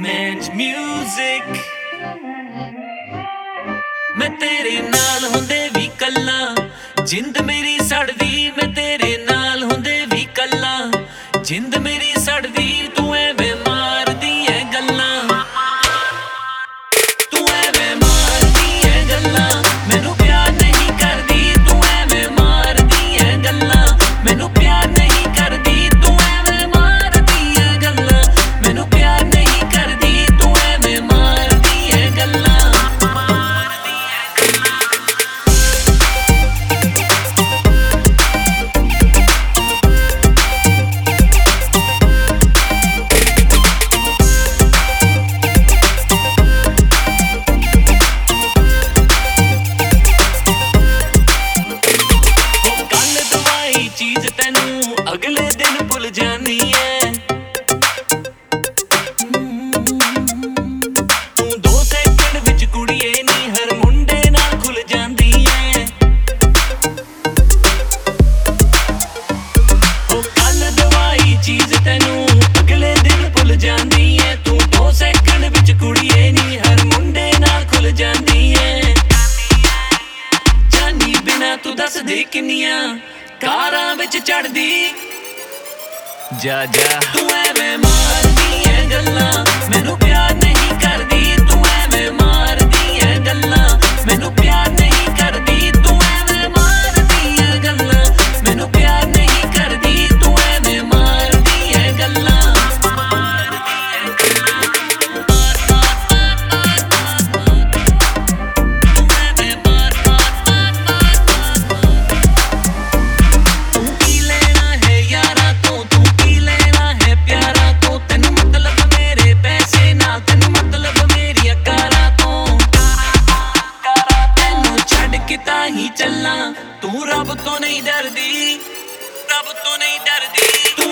Match music ਮੈਂ ਤੇਰੇ ਨਾਲ ਹੁੰਦੇ ਵੀ ਕੱਲਾ। ਜਿੰਦ ਮੇਰੀ ਸੜਦੀ, ਮੈਂ ਤੇਰੇ ਨਾਲ ਹੁੰਦੇ ਵੀ ਕੱਲਾ। ਜਿੰਦ ਮੇਰੀ ਸੜਦੀ ਤੈਨੂੰ ਅਗਲੇ ਦਿਨ ਭੁੱਲ ਜਾਨੀ ਐ ਤੂੰ ਦੋ ਸੈਕਿੰਡ ਵਿੱਚ ਕੁੜੀਏ ਨੀ, ਹਰ ਮੁੰਡੇ ਨਾਲ ਖੁੱਲ ਜਾਂਦੀ ਐ ਉਹ ਕੱਲ ਦਵਾਈ ਚੀਜ਼ ਤੈਨੂੰ ਅਗਲੇ ਦਿਨ ਭੁੱਲ ਜਾਂਦੀ ਐ ਤੂੰ ਦੋ ਸੈਕਿੰਡ ਵਿੱਚ ਕੁੜੀਏ ਨੀ, ਹਰ ਮੁੰਡੇ ਨਾਲ ਖੁੱਲ ਜਾਂਦੀ ਐ ਜਾਨੀ ਬਿਨਾ ਤੂੰ ਦੱਸ ਦੇ ਕਿੰਨੀਆਂ ਕਾਰਾਂ ਵਿੱਚ ਚੜਦੀ ਜਾ ਜਾ ਤੂੰ ਐਵੇਂ ਮਾਰਦੀ ਤੂੰ ਰੱਬ ਤੋਂ ਨਹੀਂ ਡਰਦੀ ਰੱਬ ਤੋਂ ਨਹੀਂ ਡਰਦੀ।